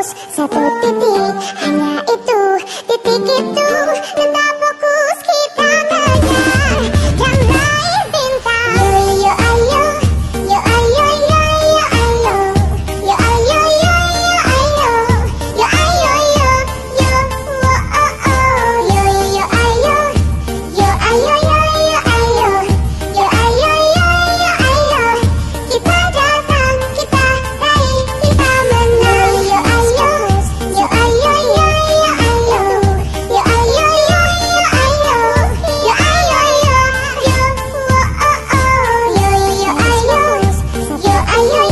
Jesús, you